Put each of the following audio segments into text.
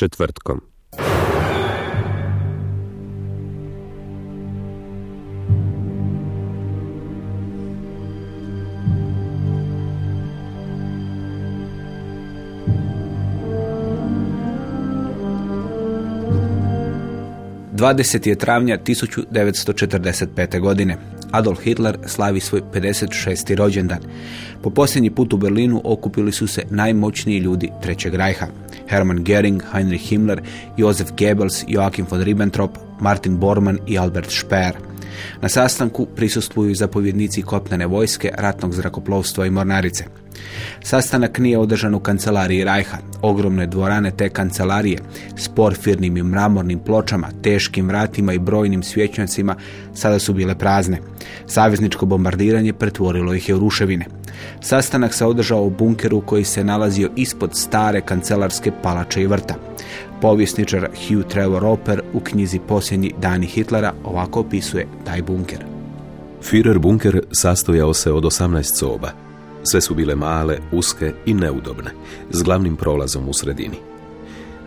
Četvrtkom. Dvadeset je travnja 1945. godine. Adolf Hitler slavi svoj 56. rođendan. Po posljednji put u Berlinu okupili su se najmoćniji ljudi Trećeg rajha. Hermann Göring, Heinrich Himmler, Josef Goebbels, Joachim von Ribbentrop, Martin Bormann i Albert Speer. Na sastanku prisustvuju zapovjednici kopnene vojske, ratnog zrakoplovstva i mornarice. Sastanak nije održan u kancelariji Rajha. Ogromne dvorane te kancelarije s porfirnim i mramornim pločama, teškim vratima i brojnim svjećnicima sada su bile prazne. Savezničko bombardiranje pretvorilo ih je u ruševine. Sastanak se održao u bunkeru koji se nalazio ispod stare kancelarske palače i vrta. Povjesničar Hugh Trevor Roper u knjizi Posljednji dani Hitlera ovako opisuje taj bunker. Führer bunker sastojao se od 18 soba. Sve su bile male, uske i neudobne, s glavnim prolazom u sredini.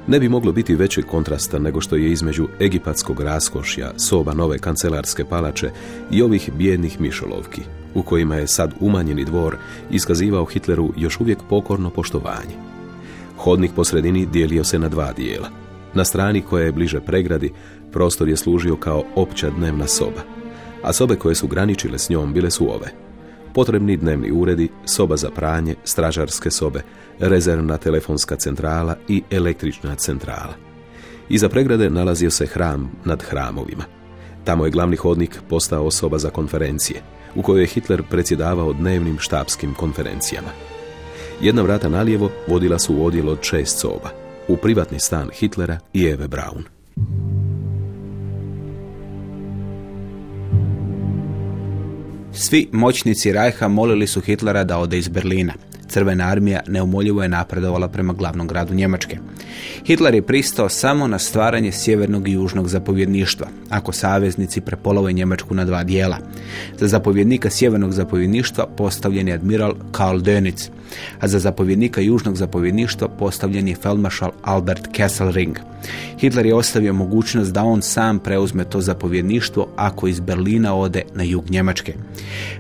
Ne bi moglo biti većeg kontrasta nego što je između egipatskog raskošja, soba nove kancelarske palače i ovih bijednih mišolovki, u kojima je sad umanjeni dvor iskazivao Hitleru još uvijek pokorno poštovanje. Hodnik po sredini dijelio se na dva dijela. Na strani koja je bliže pregradi, prostor je služio kao opća dnevna soba, a sobe koje su graničile s njom bile su ove. Potrebni dnevni uredi, soba za pranje, stražarske sobe, rezervna telefonska centrala i električna centrala. Iza pregrade nalazio se hram nad hramovima. Tamo je glavni hodnik postao soba za konferencije, u kojoj je Hitler predsjedavao dnevnim štabskim konferencijama. Jedna vrata nalijevo vodila su u odjel od šest soba, u privatni stan Hitlera i Eve Braun. Svi moćnici Rajha molili su Hitlera da ode iz Berlina. Crvena armija neumoljivo je napredovala prema glavnom gradu Njemačke. Hitler je pristao samo na stvaranje sjevernog i južnog zapovjedništva, ako saveznici prepolove Njemačku na dva dijela. Za zapovjednika sjevernog zapovjedništva postavljen je admiral Karl Dönitz, a za zapovjednika južnog zapovjedništva postavljen je feldmaršal Albert Kesselring. Hitler je ostavio mogućnost da on sam preuzme to zapovjedništvo ako iz Berlina ode na jug Njemačke.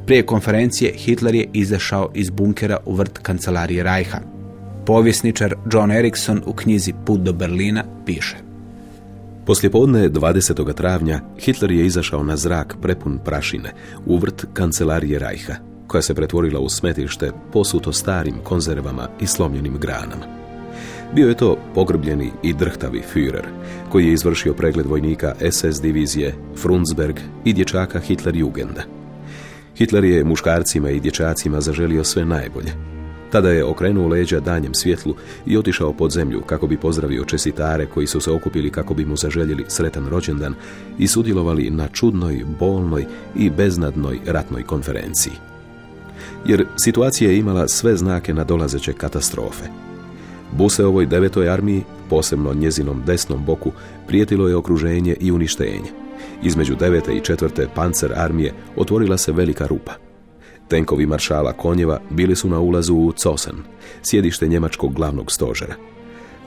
Prije konferencije Hitler je izašao iz bunkera u vrt kancelarije Rajha. Povjesničar John Erickson u knjizi Put do Berlina piše. Poslijepodne 20. travnja Hitler je izašao na zrak prepun prašine u vrt kancelarije Rajha, koja se pretvorila u smetište posuto starim konzervama i slomljenim granama. Bio je to pogrbljeni i drhtavi Führer, koji je izvršio pregled vojnika SS divizije, Frundsberg i dječaka Hitler Jugenda. Hitler je muškarcima i dječacima zaželio sve najbolje, tada je okrenuo leđa danjem svjetlu i otišao pod zemlju kako bi pozdravio česitare koji su se okupili kako bi mu zaželjeli sretan rođendan i sudjelovali na čudnoj, bolnoj i beznadnoj ratnoj konferenciji. Jer situacija je imala sve znake na dolazeće katastrofe. Buseovoj devetoj armiji, posebno njezinom desnom boku, prijetilo je okruženje i uništenje. Između devete i četvrte pancer armije otvorila se velika rupa. Tenkovi maršala Konjeva bili su na ulazu u Cosen, sjedište njemačkog glavnog stožera.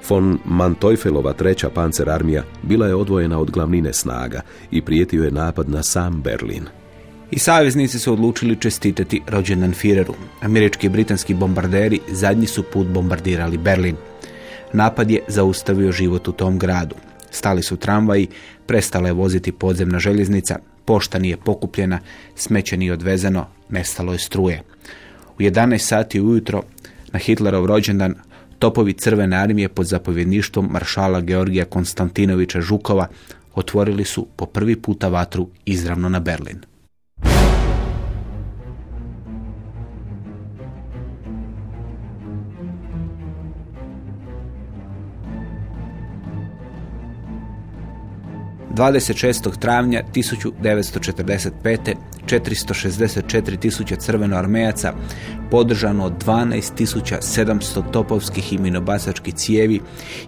Von Manteufelova treća pancer armija bila je odvojena od glavnine snaga i prijetio je napad na sam Berlin. I saveznici su odlučili čestitati rođendan Führeru. Američki i britanski bombarderi zadnji su put bombardirali Berlin. Napad je zaustavio život u tom gradu. Stali su tramvaji, prestala je voziti podzemna željeznica, pošta nije pokupljena, smeće nije odvezeno, nestalo je struje. U 11 sati ujutro na Hitlerov rođendan topovi crvene armije pod zapovjedništvom maršala Georgija Konstantinovića Žukova otvorili su po prvi puta vatru izravno na Berlin. 26. travnja 1945. 464 tisuća crvenoarmejaca podržano od 12.700 topovskih i minobacačkih cijevi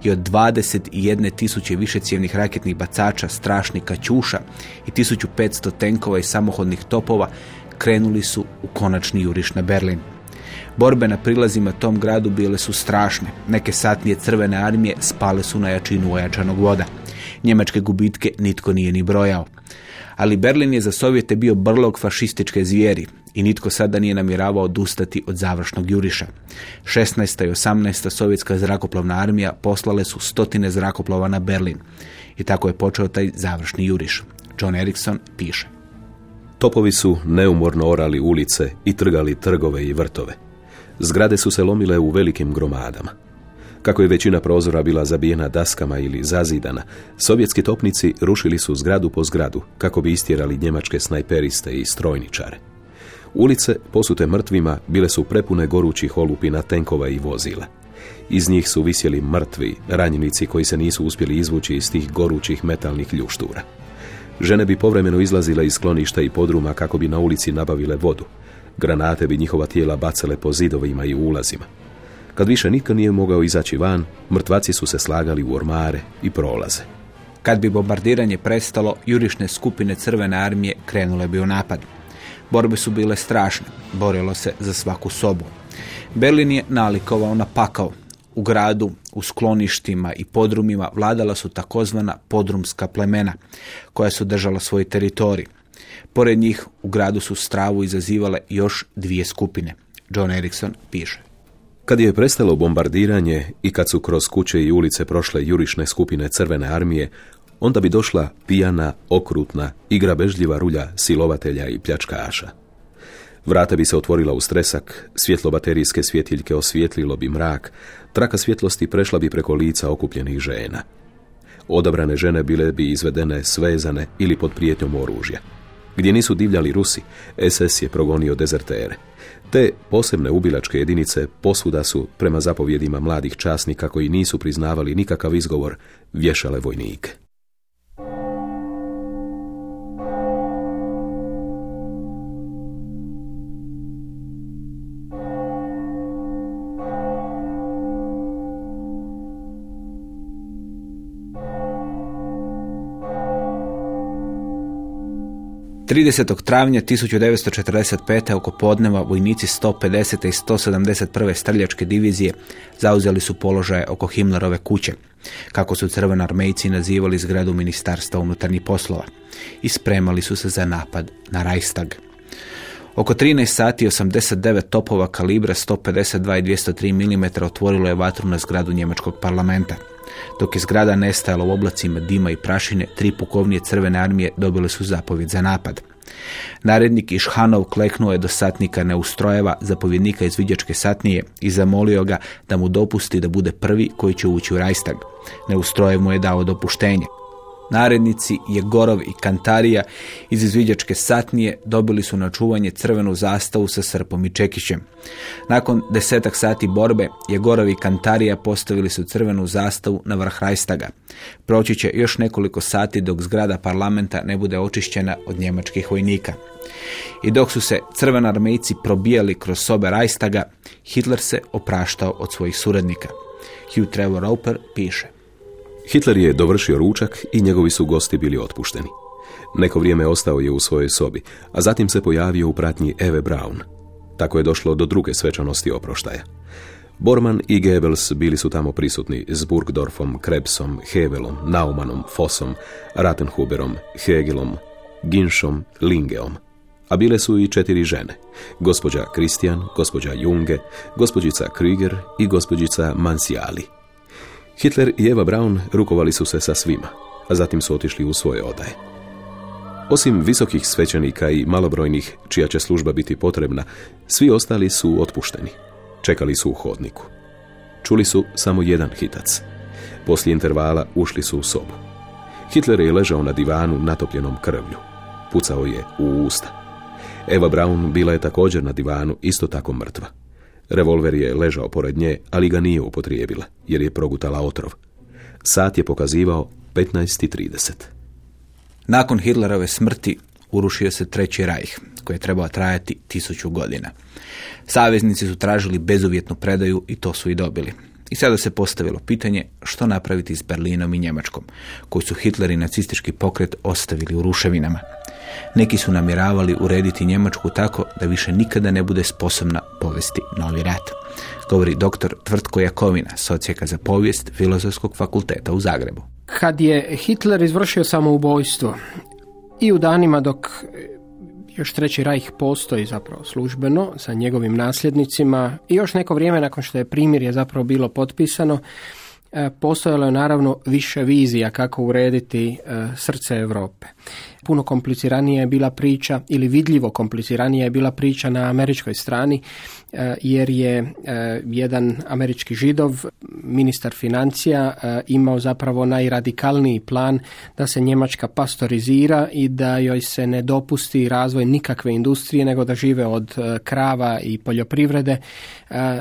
i od 21 tisuće višecijevnih raketnih bacača, strašnih kaćuša i 1500 tenkova i samohodnih topova krenuli su u konačni juriš na Berlin. Borbe na prilazima tom gradu bile su strašne. Neke satnije crvene armije spale su na jačinu ojačanog voda. Njemačke gubitke nitko nije ni brojao. Ali Berlin je za Sovjete bio brlog fašističke zvijeri i nitko sada nije namjeravao odustati od završnog juriša. 16. i 18. sovjetska zrakoplovna armija poslale su stotine zrakoplova na Berlin i tako je počeo taj završni juriš. John Erickson piše. Topovi su neumorno orali ulice i trgali trgove i vrtove. Zgrade su se lomile u velikim gromadama. Kako je većina prozora bila zabijena daskama ili zazidana, sovjetski topnici rušili su zgradu po zgradu kako bi istjerali njemačke snajperiste i strojničare. Ulice, posute mrtvima, bile su prepune gorućih olupina tenkova i vozila. Iz njih su visjeli mrtvi, ranjenici koji se nisu uspjeli izvući iz tih gorućih metalnih ljuštura. Žene bi povremeno izlazile iz skloništa i podruma kako bi na ulici nabavile vodu. Granate bi njihova tijela bacale po zidovima i ulazima. Kad više nitko nije mogao izaći van, mrtvaci su se slagali u ormare i prolaze. Kad bi bombardiranje prestalo, jurišne skupine Crvene armije krenule bi u napad. Borbe su bile strašne, borilo se za svaku sobu. Berlin je nalikovao na pakao. U gradu, u skloništima i podrumima vladala su takozvana podrumska plemena, koja su držala svoj teritorij. Pored njih u gradu su stravu izazivale još dvije skupine. John Erickson piše. Kad je prestalo bombardiranje i kad su kroz kuće i ulice prošle jurišne skupine Crvene armije, onda bi došla pijana, okrutna i grabežljiva rulja silovatelja i pljačkaša. Vrata bi se otvorila u stresak, svjetlo baterijske svjetiljke osvijetlilo bi mrak, traka svjetlosti prešla bi preko lica okupljenih žena. Odabrane žene bile bi izvedene svezane ili pod prijetnjom oružja. Gdje nisu divljali Rusi, SS je progonio dezertere. Te posebne ubilačke jedinice posuda su, prema zapovjedima mladih časnika koji nisu priznavali nikakav izgovor, vješale vojnike. 30. travnja 1945. oko podneva vojnici 150. i 171. streljačke divizije zauzeli su položaje oko Himmlerove kuće, kako su armejci nazivali zgradu Ministarstva unutarnjih poslova, i spremali su se za napad na Reichstag. Oko 13 sati 89 topova kalibra 152 i 203 mm otvorilo je vatru na zgradu njemačkog parlamenta. Dok je zgrada nestajala u oblacima dima i prašine, tri pukovnije crvene armije dobile su zapovjed za napad. Narednik Išhanov kleknuo je do satnika Neustrojeva, zapovjednika iz Vidjačke satnije, i zamolio ga da mu dopusti da bude prvi koji će ući u Rajstag. Neustrojev mu je dao dopuštenje. Narednici Jegorov i Kantarija iz izviđačke satnije dobili su na čuvanje crvenu zastavu sa srpom i čekićem. Nakon desetak sati borbe Jegorov i Kantarija postavili su crvenu zastavu na vrh Rajstaga. Proći će još nekoliko sati dok zgrada parlamenta ne bude očišćena od njemačkih vojnika. I dok su se armejci probijali kroz sobe Rajstaga, Hitler se opraštao od svojih suradnika. Hugh Trevor Roper piše. Hitler je dovršio ručak i njegovi su gosti bili otpušteni. Neko vrijeme ostao je u svojoj sobi, a zatim se pojavio u pratnji Eve Braun. Tako je došlo do druge svečanosti oproštaja. Borman i Goebbels bili su tamo prisutni s Burgdorfom, Krebsom, Hevelom, Naumanom, Fossom, Rattenhuberom, Hegelom, Ginšom, Lingeom. A bile su i četiri žene. Gospođa Kristijan, gospođa Junge, gospođica Krüger i gospođica Mansijali. Hitler i Eva Braun rukovali su se sa svima, a zatim su otišli u svoje odaje. Osim visokih svećenika i malobrojnih, čija će služba biti potrebna, svi ostali su otpušteni. Čekali su u hodniku. Čuli su samo jedan hitac. Poslije intervala ušli su u sobu. Hitler je ležao na divanu natopljenom krvlju. Pucao je u usta. Eva Braun bila je također na divanu, isto tako mrtva. Revolver je ležao pored nje, ali ga nije upotrijebila, jer je progutala otrov. Sat je pokazivao 15.30. Nakon Hitlerove smrti urušio se Treći rajh, koji je trebao trajati tisuću godina. Saveznici su tražili bezuvjetnu predaju i to su i dobili. I sada se postavilo pitanje što napraviti s Berlinom i Njemačkom, koji su Hitler i nacistički pokret ostavili u ruševinama. Neki su namjeravali urediti Njemačku tako da više nikada ne bude sposobna povesti novi rat. Govori dr. Tvrtko Jakovina, socijeka za povijest Filozofskog fakulteta u Zagrebu. Kad je Hitler izvršio samoubojstvo i u danima dok još treći rajh postoji zapravo službeno sa njegovim nasljednicima i još neko vrijeme nakon što je primirje zapravo bilo potpisano, e, postojalo je naravno više vizija kako urediti e, srce Europe puno kompliciranija je bila priča ili vidljivo kompliciranija je bila priča na američkoj strani e, jer je e, jedan američki židov, ministar financija, e, imao zapravo najradikalniji plan da se Njemačka pastorizira i da joj se ne dopusti razvoj nikakve industrije nego da žive od krava i poljoprivrede.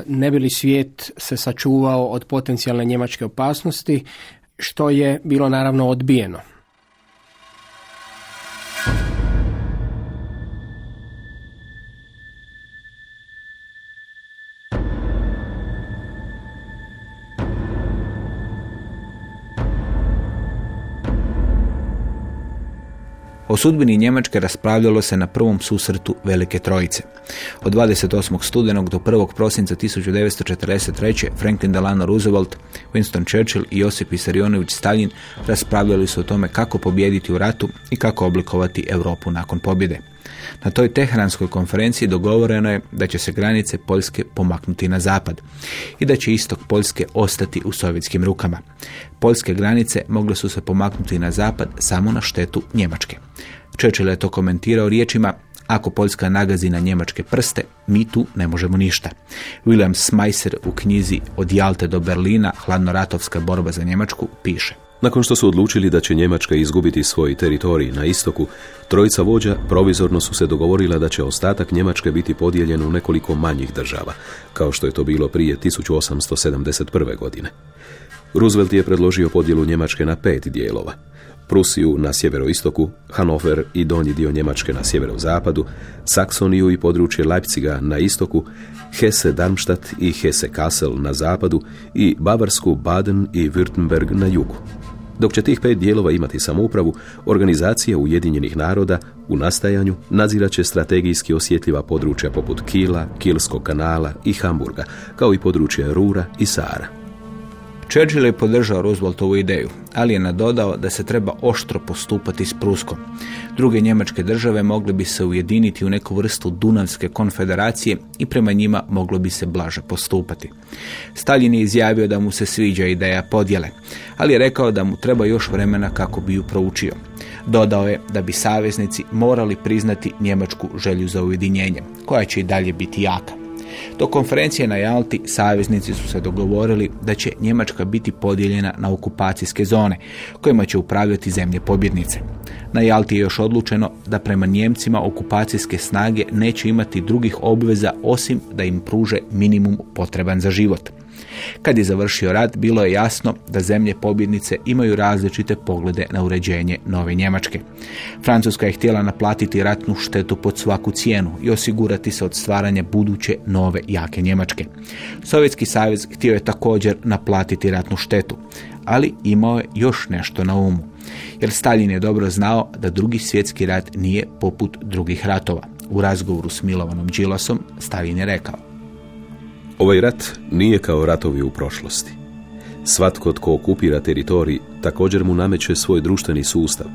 Ne bi li svijet se sačuvao od potencijalne njemačke opasnosti, što je bilo naravno odbijeno. O sudbini Njemačke raspravljalo se na prvom susretu Velike Trojice. Od 28. studenog do 1. prosinca 1943. Franklin Delano Roosevelt, Winston Churchill i Josip Isarionović Stalin raspravljali su o tome kako pobijediti u ratu i kako oblikovati Europu nakon pobjede. Na toj teheranskoj konferenciji dogovoreno je da će se granice Poljske pomaknuti na zapad i da će istok Poljske ostati u sovjetskim rukama. Poljske granice mogle su se pomaknuti na zapad samo na štetu Njemačke. Churchill je to komentirao riječima ako Poljska nagazi na njemačke prste, mi tu ne možemo ništa. William Smeiser u knjizi Od Jalte do Berlina, hladnoratovska borba za Njemačku, piše. Nakon što su odlučili da će Njemačka izgubiti svoj teritorij na istoku, trojica vođa provizorno su se dogovorila da će ostatak Njemačke biti podijeljen u nekoliko manjih država, kao što je to bilo prije 1871. godine. Roosevelt je predložio podjelu Njemačke na pet dijelova. Prusiju na sjeveroistoku, Hanover i donji dio Njemačke na sjeverozapadu, Saksoniju i područje Leipziga na istoku, Hesse Darmstadt i Hesse Kassel na zapadu i Bavarsku Baden i Württemberg na jugu. Dok će tih pet dijelova imati samoupravu, organizacija Ujedinjenih naroda u nastajanju nadzirat će strategijski osjetljiva područja poput Kila, Kilskog kanala i Hamburga, kao i područje Rura i Sara. Churchill je podržao Rooseveltovu ideju, ali je nadodao da se treba oštro postupati s Pruskom. Druge njemačke države mogle bi se ujediniti u neku vrstu Dunavske konfederacije i prema njima moglo bi se blaže postupati. Stalin je izjavio da mu se sviđa ideja podjele, ali je rekao da mu treba još vremena kako bi ju proučio. Dodao je da bi saveznici morali priznati njemačku želju za ujedinjenje, koja će i dalje biti jaka. Do konferencije na Jalti saveznici su se dogovorili da će Njemačka biti podijeljena na okupacijske zone kojima će upravljati zemlje pobjednice. Na Jalti je još odlučeno da prema Njemcima okupacijske snage neće imati drugih obveza osim da im pruže minimum potreban za život. Kad je završio rat, bilo je jasno da zemlje pobjednice imaju različite poglede na uređenje nove Njemačke. Francuska je htjela naplatiti ratnu štetu pod svaku cijenu i osigurati se od stvaranja buduće nove jake Njemačke. Sovjetski savez htio je također naplatiti ratnu štetu, ali imao je još nešto na umu. Jer Stalin je dobro znao da drugi svjetski rat nije poput drugih ratova. U razgovoru s Milovanom Đilasom Stalin je rekao Ovaj rat nije kao ratovi u prošlosti. Svatko tko okupira teritorij također mu nameće svoj društveni sustav.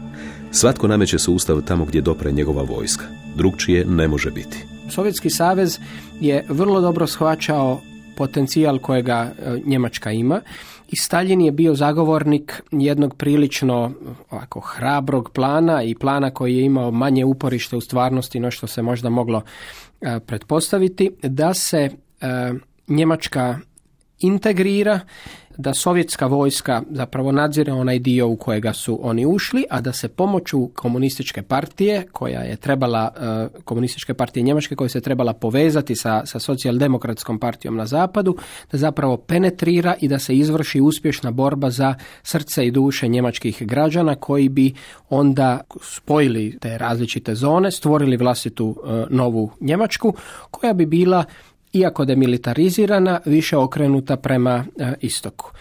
Svatko nameće sustav tamo gdje dopre njegova vojska. Drugčije ne može biti. Sovjetski savez je vrlo dobro shvaćao potencijal kojega e, Njemačka ima i Stalin je bio zagovornik jednog prilično ovako hrabrog plana i plana koji je imao manje uporište u stvarnosti no što se možda moglo e, pretpostaviti da se Njemačka integrira da sovjetska vojska zapravo nadzire onaj dio u kojega su oni ušli, a da se pomoću komunističke partije, koja je trebala, e, komunističke partije Njemačke, koja se trebala povezati sa, sa socijaldemokratskom partijom na zapadu, da zapravo penetrira i da se izvrši uspješna borba za srce i duše njemačkih građana koji bi onda spojili te različite zone, stvorili vlastitu e, novu Njemačku, koja bi bila iako demilitarizirana, više okrenuta prema e, istoku.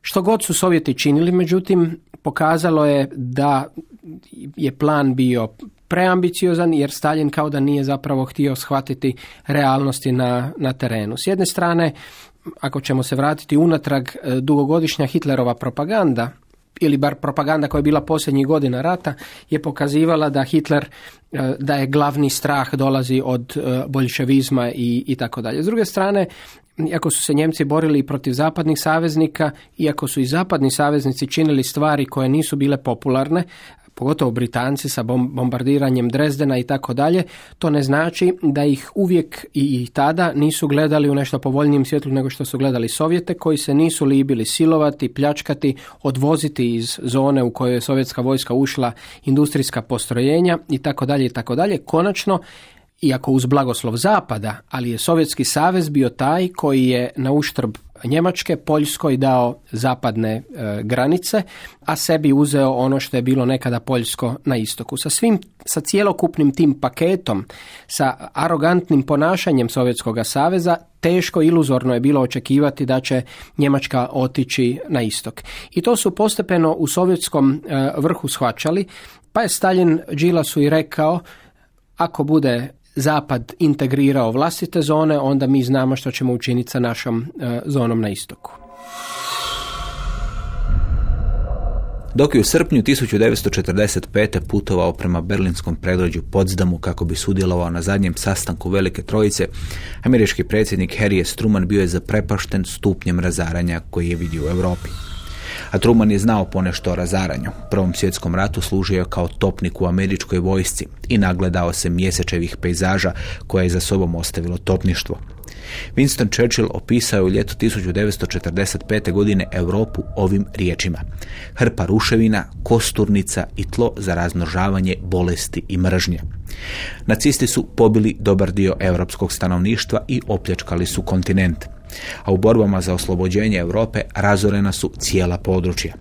Što god su Sovjeti činili, međutim, pokazalo je da je plan bio preambiciozan jer Stalin kao da nije zapravo htio shvatiti realnosti na, na terenu. S jedne strane, ako ćemo se vratiti unatrag, e, dugogodišnja Hitlerova propaganda ili bar propaganda koja je bila posljednjih godina rata je pokazivala da Hitler e, da je glavni strah dolazi od e, bolševizma i, i tako dalje. S druge strane, iako su se Njemci borili protiv zapadnih saveznika, iako su i zapadni saveznici činili stvari koje nisu bile popularne, pogotovo Britanci sa bombardiranjem Drezdena i tako dalje, to ne znači da ih uvijek i tada nisu gledali u nešto povoljnijem svjetlu nego što su gledali Sovjete koji se nisu libili silovati, pljačkati, odvoziti iz zone u kojoj je sovjetska vojska ušla industrijska postrojenja i tako dalje i tako dalje. Konačno iako uz blagoslov Zapada, ali je Sovjetski savez bio taj koji je na uštrb Njemačke Poljskoj dao zapadne e, granice, a sebi uzeo ono što je bilo nekada Poljsko na istoku. Sa svim, sa cjelokupnim tim paketom, sa arogantnim ponašanjem Sovjetskog saveza, teško iluzorno je bilo očekivati da će Njemačka otići na istok. I to su postepeno u sovjetskom e, vrhu shvaćali, pa je Stalin Đilasu i rekao ako bude Zapad integrirao vlastite zone, onda mi znamo što ćemo učiniti sa našom e, zonom na istoku. Dok je u srpnju 1945. putovao prema berlinskom predrođu Potsdamu kako bi sudjelovao na zadnjem sastanku Velike Trojice, američki predsjednik Harry S. Truman bio je zaprepašten stupnjem razaranja koji je vidio u Europi. A Truman je znao ponešto o razaranju. U Prvom svjetskom ratu služio je kao topnik u američkoj vojsci i nagledao se mjesečevih pejzaža koje je za sobom ostavilo topništvo. Winston Churchill opisao je u ljetu 1945. godine Europu ovim riječima. Hrpa ruševina, kosturnica i tlo za razmnožavanje bolesti i mržnje. Nacisti su pobili dobar dio europskog stanovništva i opljačkali su kontinent a u borbama za oslobođenje Europe razorena su cijela područja.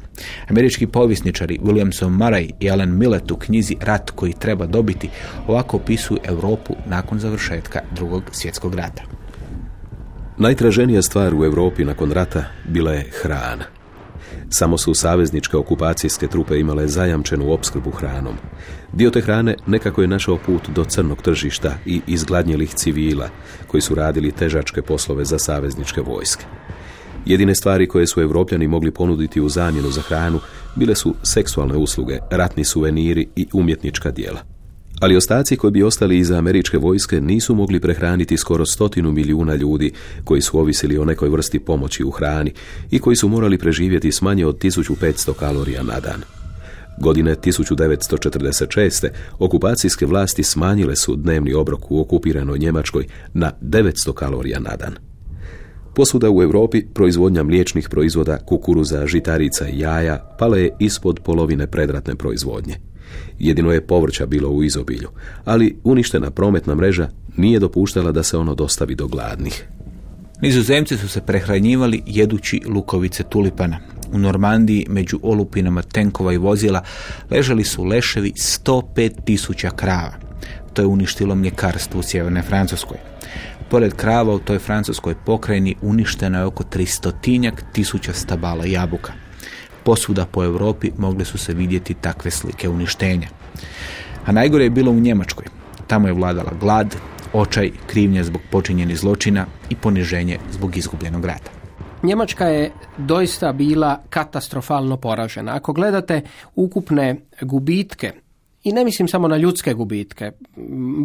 Američki povisničari Williamson Murray i Alan Millet u knjizi Rat koji treba dobiti ovako opisuju Europu nakon završetka drugog svjetskog rata. Najtraženija stvar u Europi nakon rata bila je hrana. Samo su savezničke okupacijske trupe imale zajamčenu opskrbu hranom. Dio te hrane nekako je našao put do crnog tržišta i izgladnjelih civila koji su radili težačke poslove za savezničke vojske. Jedine stvari koje su evropljani mogli ponuditi u zamjenu za hranu bile su seksualne usluge, ratni suveniri i umjetnička djela. Ali ostaci koji bi ostali iza američke vojske nisu mogli prehraniti skoro stotinu milijuna ljudi koji su ovisili o nekoj vrsti pomoći u hrani i koji su morali preživjeti s manje od 1500 kalorija na dan. Godine 1946. okupacijske vlasti smanjile su dnevni obrok u okupiranoj Njemačkoj na 900 kalorija na dan. Posuda u Europi proizvodnja mliječnih proizvoda, kukuruza, žitarica i jaja pala je ispod polovine predratne proizvodnje. Jedino je povrća bilo u izobilju, ali uništena prometna mreža nije dopuštala da se ono dostavi do gladnih. Nizozemci su se prehranjivali jedući lukovice tulipana. U Normandiji među olupinama tenkova i vozila ležali su leševi 105 tisuća krava. To je uništilo mljekarstvo u sjevernoj Francuskoj. Pored krava u toj francuskoj pokrajini uništeno je oko tristotinjak tisuća stabala jabuka. Posuda po Europi mogle su se vidjeti takve slike uništenja. A najgore je bilo u Njemačkoj. Tamo je vladala glad, očaj, krivnja zbog počinjenih zločina i poniženje zbog izgubljenog rata. Njemačka je doista bila katastrofalno poražena. Ako gledate ukupne gubitke I ne mislim samo na ljudske gubitke.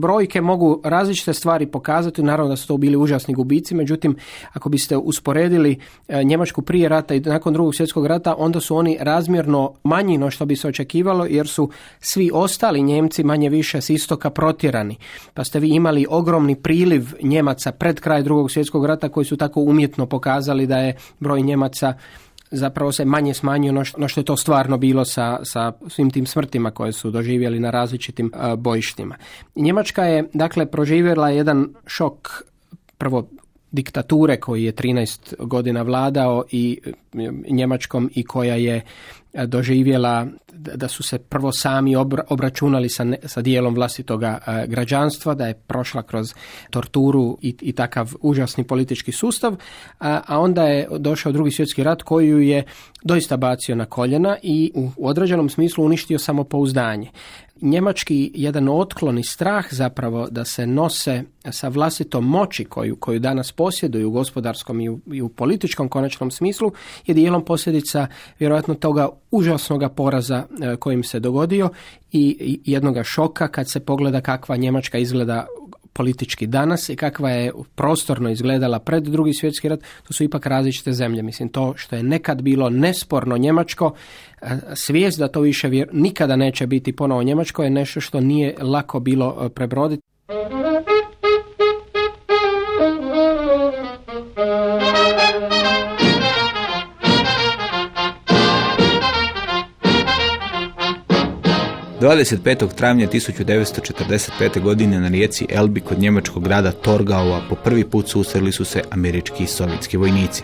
Brojke mogu različite stvari pokazati, naravno da su to bili užasni gubici, međutim, ako biste usporedili e, Njemačku prije rata i nakon drugog svjetskog rata, onda su oni razmjerno manji no što bi se očekivalo, jer su svi ostali Njemci manje više s istoka protjerani. Pa ste vi imali ogromni priliv Njemaca pred kraj drugog svjetskog rata koji su tako umjetno pokazali da je broj Njemaca zapravo se manje smanjio no što je to stvarno bilo sa, sa svim tim smrtima koje su doživjeli na različitim bojištima. Njemačka je dakle proživjela jedan šok prvo diktature koji je 13 godina vladao i Njemačkom i koja je doživjela da su se prvo sami obračunali sa, sa dijelom vlastitoga e, građanstva, da je prošla kroz torturu i, i takav užasni politički sustav, a, a onda je došao drugi svjetski rat koji ju je doista bacio na koljena i u određenom smislu uništio samopouzdanje njemački jedan otklon i strah zapravo da se nose sa vlastitom moći koju, koju danas posjeduju u gospodarskom i u, i u političkom konačnom smislu je dijelom posljedica vjerojatno toga užasnog poraza e, kojim se dogodio i jednoga šoka kad se pogleda kakva Njemačka izgleda politički danas i kakva je prostorno izgledala pred drugi svjetski rat, to su ipak različite zemlje. Mislim, to što je nekad bilo nesporno Njemačko, e, svijest da to više vjer, nikada neće biti ponovo Njemačko je nešto što nije lako bilo e, prebroditi. 25. travnja 1945. godine na rijeci Elbi kod njemačkog grada Torgaua po prvi put susreli su se američki i sovjetski vojnici.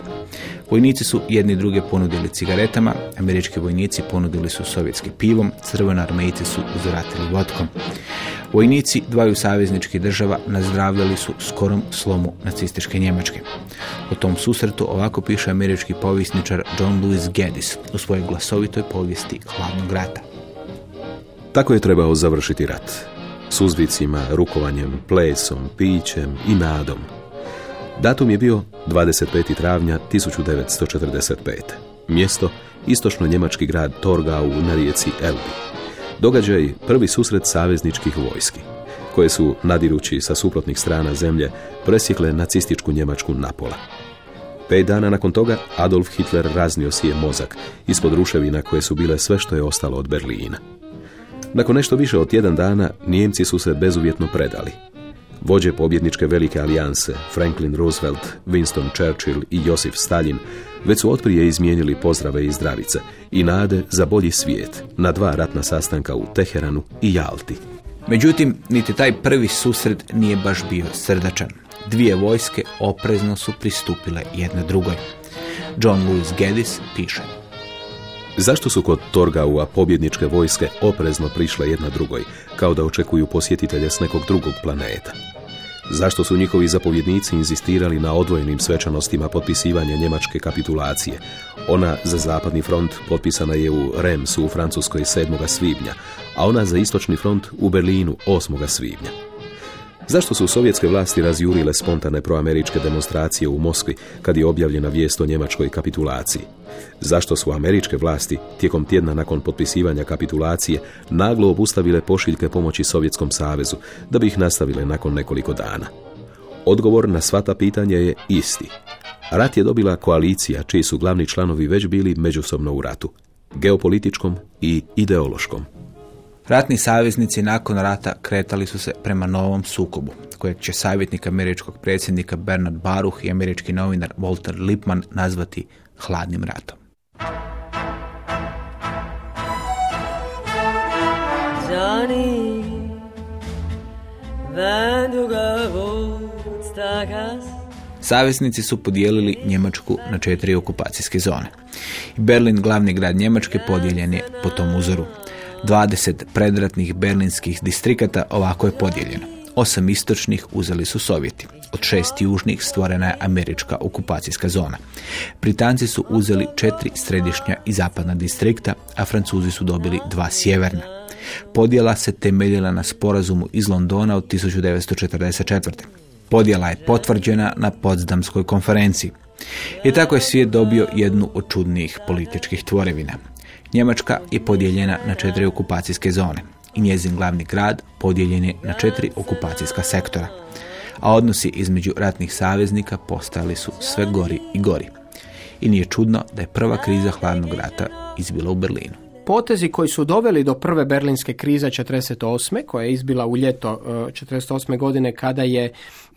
Vojnici su jedni druge ponudili cigaretama, američki vojnici ponudili su sovjetski pivom, crveni armejci su uzvratili vodkom. Vojnici dvaju savezničkih država nazdravljali su skorom slomu nacističke Njemačke. O tom susretu ovako piše američki povisničar John Lewis Gaddis u svojoj glasovitoj povijesti hladnog rata. Tako je trebao završiti rat. S uzvicima, rukovanjem, plesom, pićem i nadom. Datum je bio 25. travnja 1945. Mjesto, istočno-njemački grad Torgau na rijeci Elbi. Događaj prvi susret savezničkih vojski, koje su, nadirući sa suprotnih strana zemlje, presjekle nacističku Njemačku napola. Pet dana nakon toga Adolf Hitler raznio si je mozak ispod ruševina koje su bile sve što je ostalo od Berlina. Nakon nešto više od tjedan dana, Nijemci su se bezuvjetno predali. Vođe pobjedničke velike alijanse, Franklin Roosevelt, Winston Churchill i Josif Stalin, već su otprije izmijenili pozdrave i zdravice i nade za bolji svijet na dva ratna sastanka u Teheranu i Jalti. Međutim, niti taj prvi susret nije baš bio srdačan. Dvije vojske oprezno su pristupile jedne drugoj. John Lewis Geddes piše Zašto su kod Torgaua pobjedničke vojske oprezno prišle jedna drugoj, kao da očekuju posjetitelje s nekog drugog planeta? Zašto su njihovi zapovjednici inzistirali na odvojenim svečanostima potpisivanja njemačke kapitulacije? Ona za zapadni front potpisana je u Remsu u Francuskoj 7. svibnja, a ona za istočni front u Berlinu 8. svibnja. Zašto su sovjetske vlasti razjurile spontane proameričke demonstracije u Moskvi kad je objavljena vijest o njemačkoj kapitulaciji? Zašto su američke vlasti tijekom tjedna nakon potpisivanja kapitulacije naglo obustavile pošiljke pomoći Sovjetskom savezu da bi ih nastavile nakon nekoliko dana? Odgovor na sva ta pitanja je isti. Rat je dobila koalicija čiji su glavni članovi već bili međusobno u ratu, geopolitičkom i ideološkom. Ratni saveznici nakon rata kretali su se prema novom sukobu, kojeg će savjetnik američkog predsjednika Bernard Baruch i američki novinar Walter Lippmann nazvati hladnim ratom. Saveznici su podijelili Njemačku na četiri okupacijske zone. Berlin, glavni grad Njemačke, podijeljen je po tom uzoru. 20 predratnih berlinskih distrikata ovako je podijeljeno. Osam istočnih uzeli su Sovjeti. Od šest južnih stvorena je američka okupacijska zona. Britanci su uzeli četiri središnja i zapadna distrikta, a Francuzi su dobili dva sjeverna. Podjela se temeljila na sporazumu iz Londona od 1944. Podjela je potvrđena na Potsdamskoj konferenciji. I tako je svijet dobio jednu od čudnijih političkih tvorevina. Njemačka je podijeljena na četiri okupacijske zone. i njezin glavni grad podijeljen je na četiri okupacijska sektora, a odnosi između ratnih saveznika postali su sve gori i gori. I nije čudno da je prva kriza hladnog rata izbila u Berlinu. Potezi koji su doveli do prve berlinske krize 48. koja je izbila u ljeto 48. godine kada je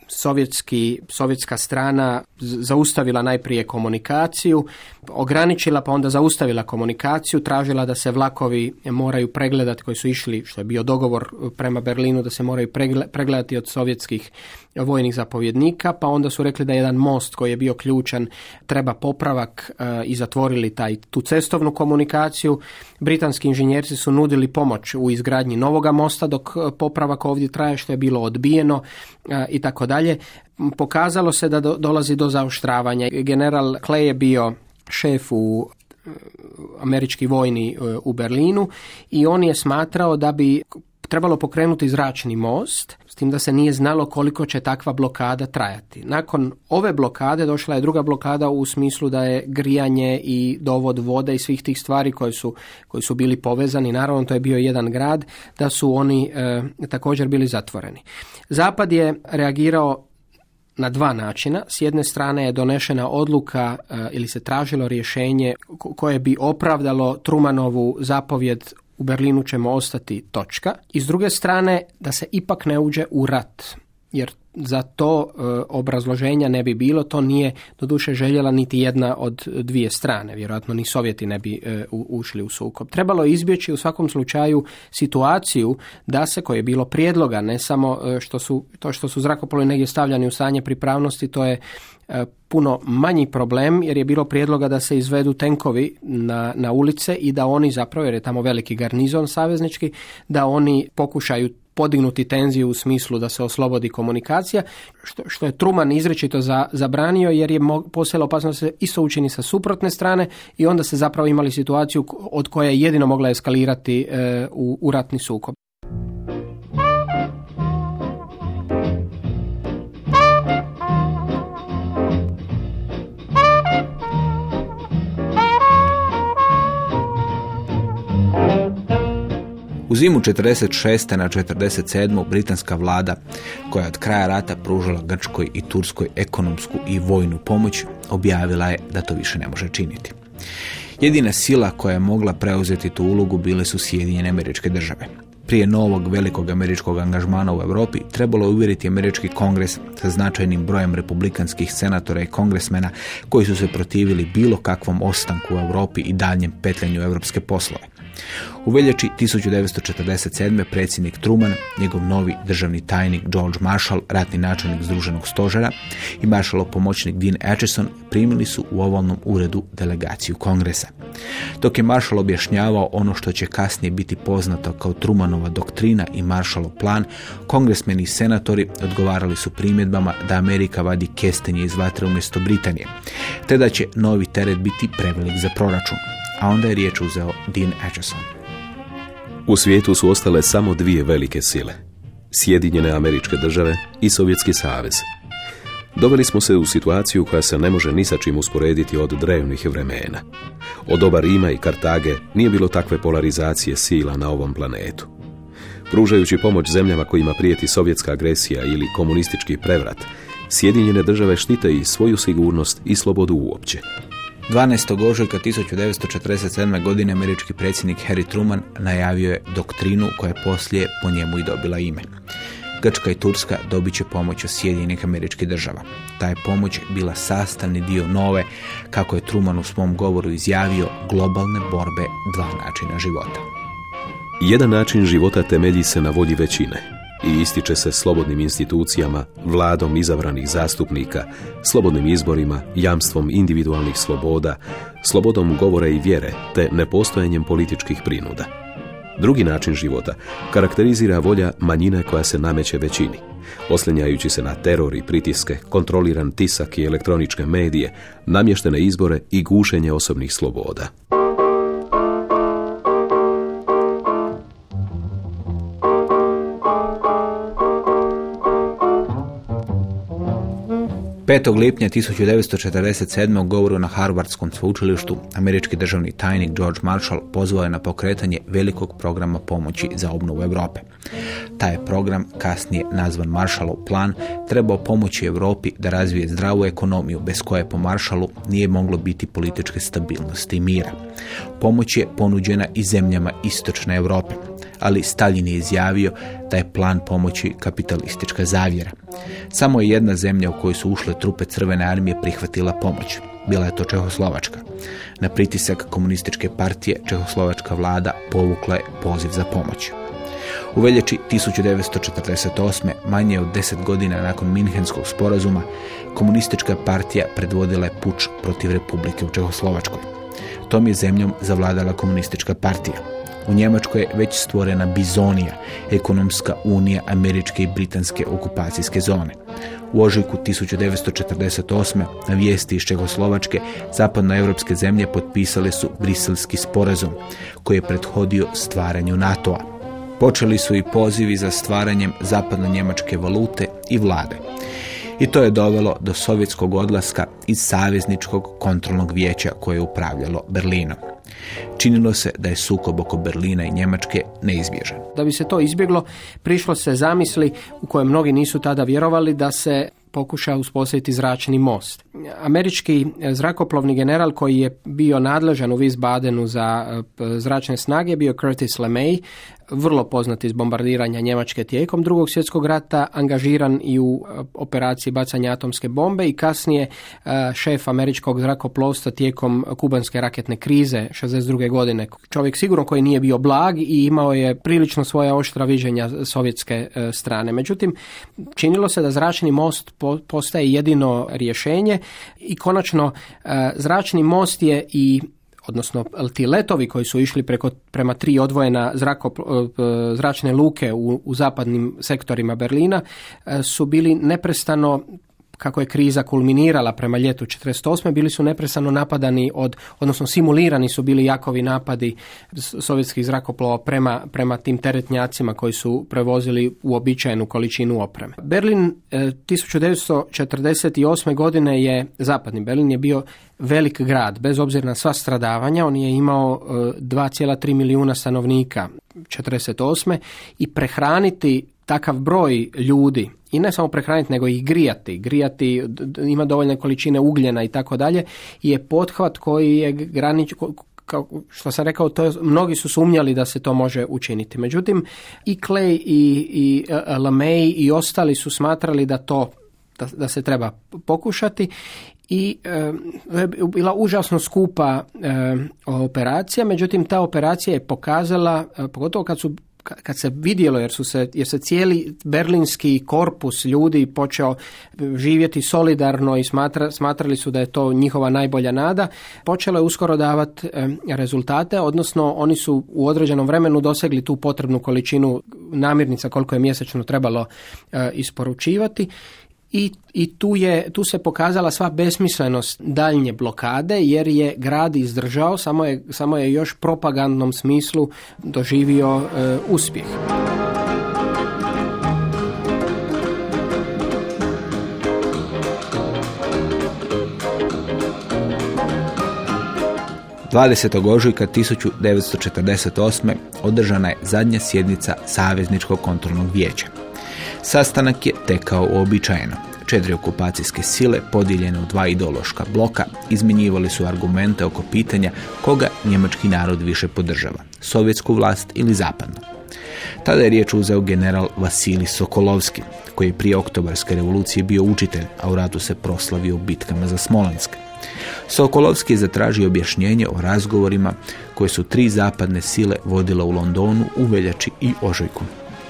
sovjetski, sovjetska strana zaustavila najprije komunikaciju, ograničila pa onda zaustavila komunikaciju, tražila da se vlakovi moraju pregledati koji su išli, što je bio dogovor prema Berlinu, da se moraju pregledati od sovjetskih vojnih zapovjednika, pa onda su rekli da jedan most koji je bio ključan treba popravak e, i zatvorili taj, tu cestovnu komunikaciju. Britanski inženjerci su nudili pomoć u izgradnji novoga mosta dok popravak ovdje traje što je bilo odbijeno i tako. Pokazalo se da dolazi do zaoštravanja. General Clay je bio šef u e, američki vojni u Berlinu i on je smatrao da bi trebalo pokrenuti zračni most, tim da se nije znalo koliko će takva blokada trajati. Nakon ove blokade došla je druga blokada u smislu da je grijanje i dovod vode i svih tih stvari koji su, koji su bili povezani, naravno to je bio jedan grad, da su oni e, također bili zatvoreni. Zapad je reagirao na dva načina. S jedne strane je donešena odluka e, ili se tražilo rješenje koje bi opravdalo Trumanovu zapovjed u Berlinu ćemo ostati točka i s druge strane da se ipak ne uđe u rat jer za to e, obrazloženja ne bi bilo, to nije doduše željela niti jedna od dvije strane, vjerojatno ni Sovjeti ne bi e, ušli u sukob. Trebalo je izbjeći u svakom slučaju situaciju da se, koje je bilo prijedloga, ne samo e, što su, to što su zrakoplovi negdje stavljani u stanje pripravnosti, to je puno manji problem jer je bilo prijedloga da se izvedu tenkovi na, na ulice i da oni zapravo, jer je tamo veliki garnizon saveznički, da oni pokušaju podignuti tenziju u smislu da se oslobodi komunikacija, što, što je Truman izričito za, zabranio jer je posela opasnost da se isto učini sa suprotne strane i onda se zapravo imali situaciju od koje je jedino mogla eskalirati e, u, u ratni sukob. U zimu 46. na 47. britanska vlada koja je od kraja rata pružala Grčkoj i Turskoj ekonomsku i vojnu pomoć objavila je da to više ne može činiti. Jedina sila koja je mogla preuzeti tu ulogu bile su Sjedinjene američke države. Prije novog velikog američkog angažmana u Europi trebalo je uvjeriti američki kongres sa značajnim brojem republikanskih senatora i kongresmena koji su se protivili bilo kakvom ostanku u Europi i daljem petljanju europske poslove. U veljači 1947. predsjednik Truman, njegov novi državni tajnik George Marshall, ratni načelnik Združenog stožera i Marshallov pomoćnik Dean Acheson primili su u ovalnom uredu delegaciju kongresa. Dok je Marshall objašnjavao ono što će kasnije biti poznato kao Trumanova doktrina i Marshallov plan, kongresmeni i senatori odgovarali su primjedbama da Amerika vadi kestenje iz vatre umjesto Britanije, te da će novi teret biti prevelik za proračun a onda je riječ uzeo Dean Acheson. U svijetu su ostale samo dvije velike sile. Sjedinjene američke države i Sovjetski savez. Doveli smo se u situaciju koja se ne može ni sa čim usporediti od drevnih vremena. Od doba Rima i Kartage nije bilo takve polarizacije sila na ovom planetu. Pružajući pomoć zemljama kojima prijeti sovjetska agresija ili komunistički prevrat, Sjedinjene države štite i svoju sigurnost i slobodu uopće. 12. ožujka 1947. godine američki predsjednik Harry Truman najavio je doktrinu koja je poslije po njemu i dobila ime. Grčka i Turska dobit će pomoć od Sjedinjenih američkih država. Ta je pomoć bila sastavni dio nove, kako je Truman u svom govoru izjavio, globalne borbe dva načina života. Jedan način života temelji se na volji većine, i ističe se slobodnim institucijama, vladom izabranih zastupnika, slobodnim izborima, jamstvom individualnih sloboda, slobodom govora i vjere, te nepostojanjem političkih prinuda. Drugi način života karakterizira volja manjine koja se nameće većini, oslanjajući se na teror i pritiske, kontroliran tisak i elektroničke medije, namještene izbore i gušenje osobnih sloboda. 5. lipnja 1947. u govoru na Harvardskom sveučilištu američki državni tajnik George Marshall pozvao je na pokretanje velikog programa pomoći za obnovu Europe. Taj program, kasnije nazvan Marshallov plan, trebao pomoći Europi da razvije zdravu ekonomiju bez koje po Marshallu nije moglo biti političke stabilnosti i mira. Pomoć je ponuđena i zemljama istočne Europe, ali Stalin je izjavio da je plan pomoći kapitalistička zavjera. Samo je jedna zemlja u kojoj su ušle trupe Crvene armije prihvatila pomoć. Bila je to Čehoslovačka. Na pritisak komunističke partije Čehoslovačka vlada povukla je poziv za pomoć. U veljači 1948. manje od deset godina nakon Minhenskog sporazuma, komunistička partija predvodila je puč protiv Republike u Čehoslovačkoj. Tom je zemljom zavladala komunistička partija. U Njemačkoj je već stvorena Bizonija, ekonomska unija američke i britanske okupacijske zone. U ožujku 1948. na vijesti iz Čehoslovačke zapadnoevropske zemlje potpisale su Briselski sporazum koji je prethodio stvaranju NATO-a. Počeli su i pozivi za stvaranjem zapadno-njemačke valute i vlade. I to je dovelo do sovjetskog odlaska iz savezničkog kontrolnog vijeća koje je upravljalo Berlinom. Činilo se da je sukob oko Berlina i Njemačke neizbježan. Da bi se to izbjeglo, prišlo se zamisli u koje mnogi nisu tada vjerovali da se pokuša uspostaviti zračni most. Američki zrakoplovni general koji je bio nadležan u Wiesbadenu za e, zračne snage bio Curtis LeMay, vrlo poznat iz bombardiranja Njemačke tijekom drugog svjetskog rata, angažiran i u e, operaciji bacanja atomske bombe i kasnije e, šef američkog zrakoplovstva tijekom kubanske raketne krize 62. godine. Čovjek sigurno koji nije bio blag i imao je prilično svoja oštra viđenja sovjetske e, strane. Međutim, činilo se da zračni most postaje jedino rješenje i konačno zračni most je i odnosno ti letovi koji su išli preko, prema tri odvojena zrako, e, zračne luke u, u zapadnim sektorima Berlina e, su bili neprestano kako je kriza kulminirala prema ljetu 48. bili su neprestano napadani od, odnosno simulirani su bili jakovi napadi sovjetskih zrakoplova prema, prema tim teretnjacima koji su prevozili uobičajenu količinu opreme. Berlin 1948. E, godine je, zapadni Berlin je bio velik grad, bez obzira na sva stradavanja, on je imao 2,3 e, milijuna stanovnika 48. i prehraniti takav broj ljudi i ne samo prehraniti nego i grijati, grijati ima dovoljne količine ugljena i tako dalje je pothvat koji je granič kao što sam rekao, to je, mnogi su sumnjali da se to može učiniti. Međutim, i Clay i, i e, LeMay i ostali su smatrali da to da, da se treba pokušati i e, bila užasno skupa e, operacija, međutim ta operacija je pokazala, e, pogotovo kad su kad se vidjelo jer su se, jer se cijeli berlinski korpus ljudi počeo živjeti solidarno i smatra, smatrali su da je to njihova najbolja nada, počelo je uskoro davati rezultate, odnosno oni su u određenom vremenu dosegli tu potrebnu količinu namirnica koliko je mjesečno trebalo isporučivati i, i tu, je, tu se pokazala sva besmislenost daljnje blokade jer je grad izdržao, samo je, samo je još propagandnom smislu doživio e, uspjeh. Dvadeset ožujka 1948. održana je zadnja sjednica Savezničkog kontrolnog vijeća. Sastanak je tekao uobičajeno. Četiri okupacijske sile, podijeljene u dva ideološka bloka, izmjenjivali su argumente oko pitanja koga njemački narod više podržava, sovjetsku vlast ili zapadnu. Tada je riječ uzeo general Vasili Sokolovski, koji je prije oktobarske revolucije bio učitelj, a u ratu se proslavio u bitkama za Smolensk. Sokolovski je zatražio objašnjenje o razgovorima koje su tri zapadne sile vodile u Londonu u veljači i ožujku.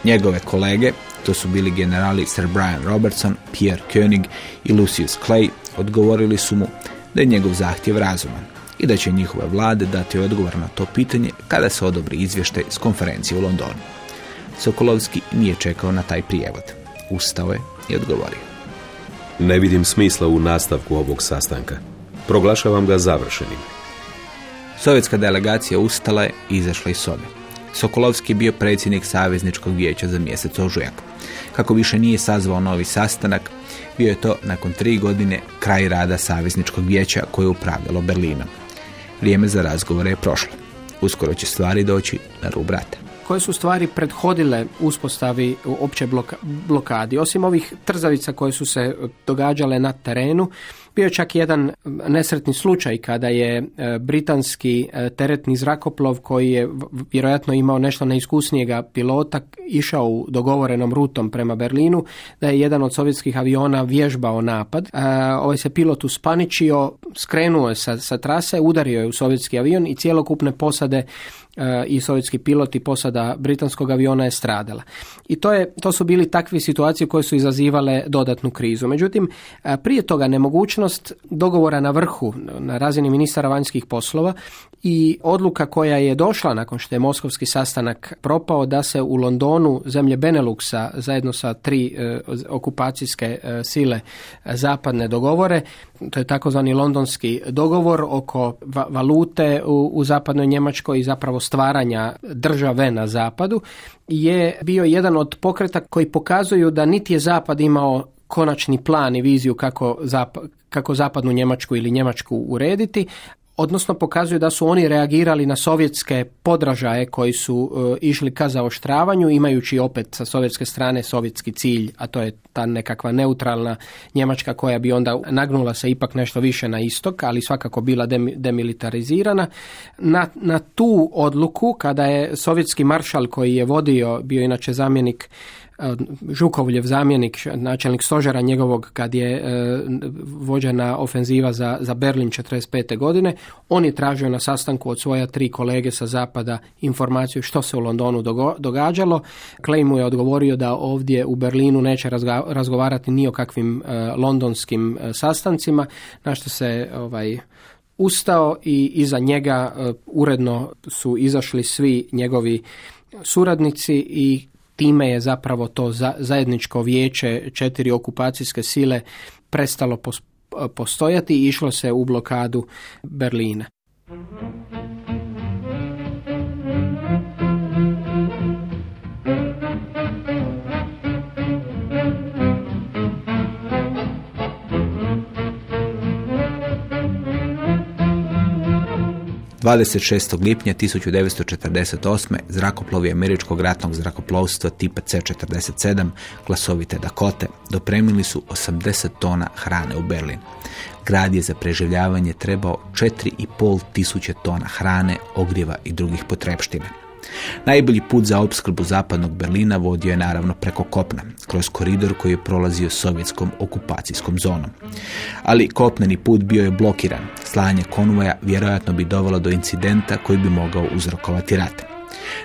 Njegove kolege, to su bili generali Sir Brian Robertson, Pierre Koenig i Lucius Clay, odgovorili su mu da je njegov zahtjev razuman i da će njihove vlade dati odgovor na to pitanje kada se odobri izvještaj s konferencije u Londonu. Sokolovski nije čekao na taj prijevod. Ustao je i odgovorio. Ne vidim smisla u nastavku ovog sastanka. Proglašavam ga završenim. Sovjetska delegacija ustala je i izašla iz sobe. Sokolovski je bio predsjednik Savezničkog vijeća za mjesec ožujak. Kako više nije sazvao novi sastanak, Bio je to nakon tri godine kraj rada Savezničkog vijeća koje je upravljalo Berlinom. Vrijeme za razgovore je prošlo. Uskoro će stvari doći na rub rata koje su stvari prethodile uspostavi opće blokadi. Osim ovih trzavica koje su se događale na terenu, bio je čak jedan nesretni slučaj kada je e, britanski e, teretni zrakoplov koji je vjerojatno imao nešto neiskusnijega pilota išao u dogovorenom rutom prema Berlinu, da je jedan od sovjetskih aviona vježbao napad. E, ovaj se pilot uspaničio, skrenuo je sa, sa trase, udario je u sovjetski avion i cjelokupne posade i sovjetski pilot i posada britanskog aviona je stradala. I to, je, to su bili takve situacije koje su izazivale dodatnu krizu. Međutim, prije toga nemogućnost dogovora na vrhu, na razini ministara vanjskih poslova i odluka koja je došla nakon što je moskovski sastanak propao da se u Londonu zemlje Beneluxa zajedno sa tri e, okupacijske e, sile zapadne dogovore, to je takozvani londonski dogovor oko valute u zapadnoj Njemačkoj i zapravo stvaranja države na zapadu je bio jedan od pokreta koji pokazuju da niti je zapad imao konačni plan i viziju kako, kako zapadnu Njemačku ili Njemačku urediti, odnosno pokazuju da su oni reagirali na sovjetske podražaje koji su e, išli ka zaoštravanju, imajući opet sa sovjetske strane sovjetski cilj, a to je ta nekakva neutralna Njemačka koja bi onda nagnula se ipak nešto više na istok, ali svakako bila demilitarizirana. Na, na tu odluku, kada je sovjetski maršal koji je vodio, bio inače zamjenik Žukovljev zamjenik, načelnik stožera njegovog kad je e, vođena ofenziva za, za Berlin 45. godine, on je tražio na sastanku od svoja tri kolege sa zapada informaciju što se u Londonu događalo. Clay mu je odgovorio da ovdje u Berlinu neće razgovarati ni o kakvim e, londonskim e, sastancima, na što se ovaj ustao i iza njega uredno su izašli svi njegovi suradnici i time je zapravo to zajedničko vijeće četiri okupacijske sile prestalo postojati i išlo se u blokadu Berlina. 26. lipnja 1948. zrakoplovi američkog ratnog zrakoplovstva tipa C-47 glasovite Dakote dopremili su 80 tona hrane u Berlin. Grad je za preživljavanje trebao 4,5 tisuće tona hrane, ogrijeva i drugih potrepština. Najbolji put za opskrbu zapadnog Berlina vodio je naravno preko kopna, kroz koridor koji je prolazio sovjetskom okupacijskom zonom. Ali kopneni put bio je blokiran. Slanje konvoja vjerojatno bi dovelo do incidenta koji bi mogao uzrokovati rat.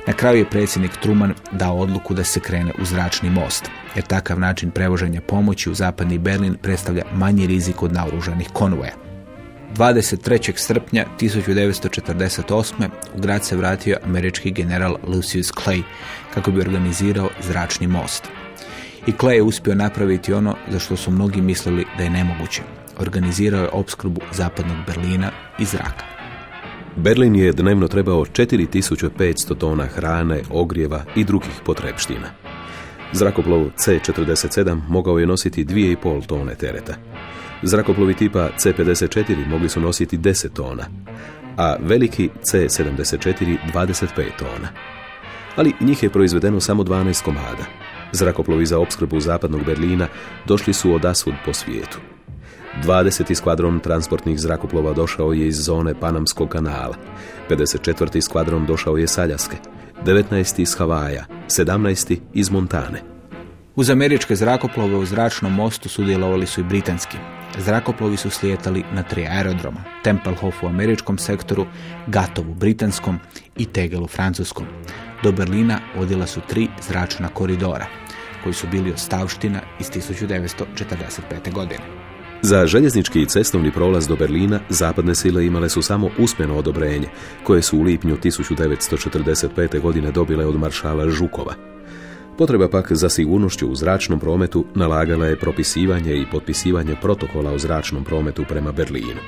Na kraju je predsjednik Truman dao odluku da se krene u zračni most, jer takav način prevoženja pomoći u zapadni Berlin predstavlja manji rizik od naoružanih konvoja. 23. srpnja 1948. u grad se vratio američki general Lucius Clay kako bi organizirao zračni most. I Clay je uspio napraviti ono za što su mnogi mislili da je nemoguće. Organizirao je opskrbu zapadnog Berlina i zraka. Berlin je dnevno trebao 4500 tona hrane, ogrijeva i drugih potrebština. Zrakoplov C-47 mogao je nositi 2,5 tone tereta. Zrakoplovi tipa C-54 mogli su nositi 10 tona, a veliki C-74 25 tona. Ali njih je proizvedeno samo 12 komada. Zrakoplovi za opskrbu zapadnog Berlina došli su od asvud po svijetu. 20. skvadron transportnih zrakoplova došao je iz zone Panamskog kanala. 54. skvadron došao je s Aljaske. 19. iz Havaja. 17. iz Montane. Uz američke zrakoplove u zračnom mostu sudjelovali su i britanski. Zrakoplovi su slijetali na tri aerodroma, Tempelhof u američkom sektoru, Gatov u britanskom i Tegel u francuskom. Do Berlina vodila su tri zračna koridora, koji su bili ostavština iz 1945. godine. Za željeznički i cestovni prolaz do Berlina zapadne sile imale su samo usmeno odobrenje, koje su u lipnju 1945. godine dobile od maršala Žukova. Potreba pak za sigurnošću u zračnom prometu nalagala je propisivanje i potpisivanje protokola o zračnom prometu prema Berlinu.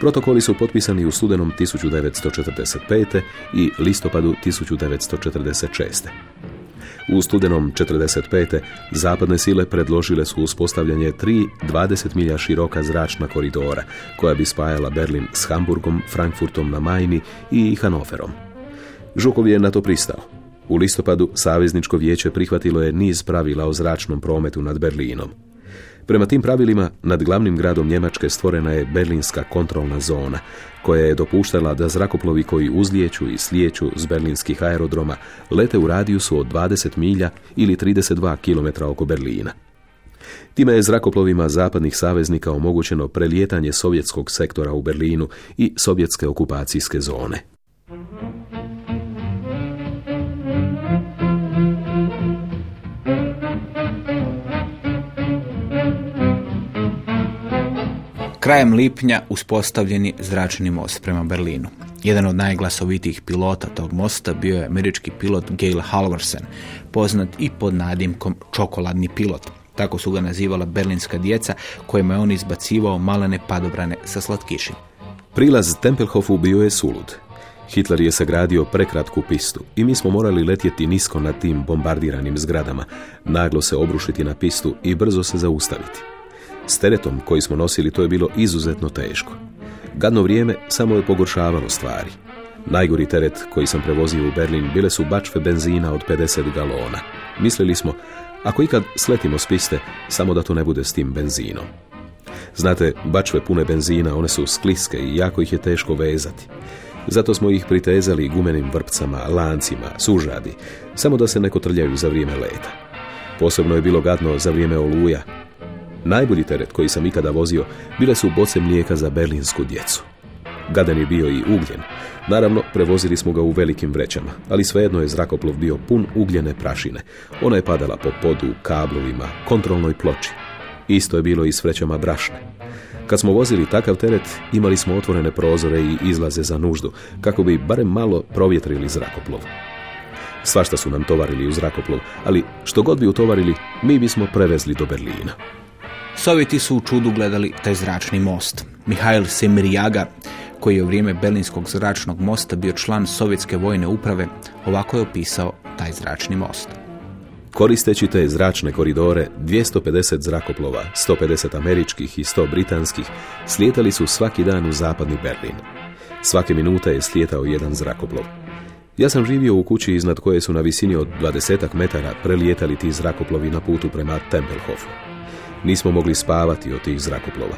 Protokoli su potpisani u studenom 1945. i listopadu 1946. U studenom 45. zapadne sile predložile su uspostavljanje tri 20 milja široka zračna koridora koja bi spajala Berlin s Hamburgom, Frankfurtom na Majni i Hanoverom. Žukov je na to pristao. U listopadu Savezničko vijeće prihvatilo je niz pravila o zračnom prometu nad Berlinom. Prema tim pravilima, nad glavnim gradom Njemačke stvorena je Berlinska kontrolna zona, koja je dopuštala da zrakoplovi koji uzlijeću i slijeću s berlinskih aerodroma lete u radijusu od 20 milja ili 32 km oko Berlina. Time je zrakoplovima zapadnih saveznika omogućeno prelijetanje sovjetskog sektora u Berlinu i sovjetske okupacijske zone. Krajem lipnja uspostavljen je zračni most prema Berlinu. Jedan od najglasovitijih pilota tog mosta bio je američki pilot Gail Halvorsen, poznat i pod nadimkom čokoladni pilot. Tako su ga nazivala berlinska djeca kojima je on izbacivao malene padobrane sa slatkišim. Prilaz Tempelhofu bio je sulud. Hitler je sagradio prekratku pistu i mi smo morali letjeti nisko nad tim bombardiranim zgradama, naglo se obrušiti na pistu i brzo se zaustaviti. S teretom koji smo nosili to je bilo izuzetno teško. Gadno vrijeme samo je pogoršavalo stvari. Najgori teret koji sam prevozio u Berlin bile su bačve benzina od 50 galona. Mislili smo, ako ikad sletimo s piste, samo da to ne bude s tim benzinom. Znate, bačve pune benzina, one su skliske i jako ih je teško vezati. Zato smo ih pritezali gumenim vrpcama, lancima, sužadi, samo da se ne kotrljaju za vrijeme leta. Posebno je bilo gadno za vrijeme oluja, Najbolji teret koji sam ikada vozio bile su boce mlijeka za berlinsku djecu. Gadan je bio i ugljen. Naravno, prevozili smo ga u velikim vrećama, ali svejedno je zrakoplov bio pun ugljene prašine. Ona je padala po podu, kablovima, kontrolnoj ploči. Isto je bilo i s vrećama brašne. Kad smo vozili takav teret, imali smo otvorene prozore i izlaze za nuždu, kako bi barem malo provjetrili zrakoplov. Svašta su nam tovarili u zrakoplov, ali što god bi utovarili, mi bismo prevezli do Berlina. Sovjeti su u čudu gledali taj zračni most. Mihail Semirjaga, koji je u vrijeme Berlinskog zračnog mosta bio član Sovjetske vojne uprave, ovako je opisao taj zračni most. Koristeći te zračne koridore, 250 zrakoplova, 150 američkih i 100 britanskih, slijetali su svaki dan u zapadni Berlin. Svake minute je slijetao jedan zrakoplov. Ja sam živio u kući iznad koje su na visini od 20 metara prelijetali ti zrakoplovi na putu prema Tempelhofu. Nismo mogli spavati od tih zrakoplova.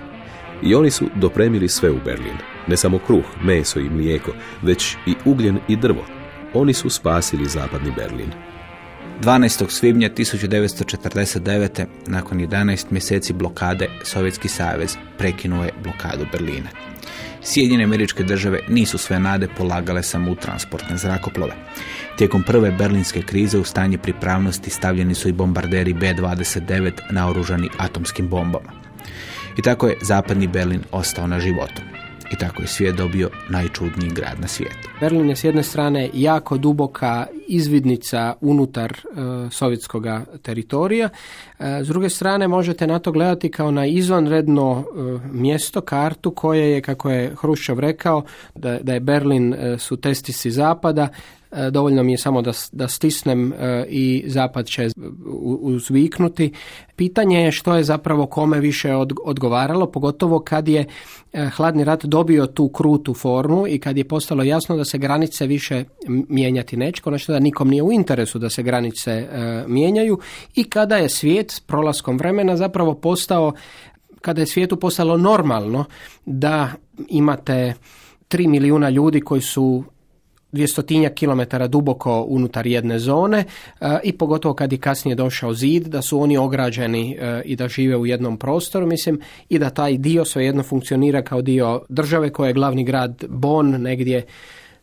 I oni su dopremili sve u Berlin. Ne samo kruh, meso i mlijeko, već i ugljen i drvo. Oni su spasili zapadni Berlin. 12. svibnja 1949. nakon 11 mjeseci blokade Sovjetski savez prekinuo je blokadu Berlina. Sjedinjene američke države nisu sve nade polagale samo u transportne zrakoplove. Tijekom prve berlinske krize u stanje pripravnosti stavljeni su i bombarderi B-29 naoružani atomskim bombama. I tako je zapadni Berlin ostao na životu. I tako je svijet dobio najčudniji grad na svijetu. Berlin je s jedne strane jako duboka izvidnica unutar e, sovjetskog teritorija. E, s druge strane možete na to gledati kao na izvanredno e, mjesto, kartu koje je, kako je Hruščov rekao, da, da je Berlin e, su testisi zapada, dovoljno mi je samo da, da stisnem e, i zapad će uzviknuti. Pitanje je što je zapravo kome više odgovaralo, pogotovo kad je e, hladni rat dobio tu krutu formu i kad je postalo jasno da se granice više mijenjati neće, konačno da nikom nije u interesu da se granice mijenjaju i kada je svijet s prolaskom vremena zapravo postao, kada je svijetu postalo normalno da imate 3 milijuna ljudi koji su dvjestotinjak kilometara duboko unutar jedne zone e, i pogotovo kad je kasnije došao zid, da su oni ograđeni e, i da žive u jednom prostoru, mislim, i da taj dio svejedno funkcionira kao dio države koje je glavni grad Bonn, negdje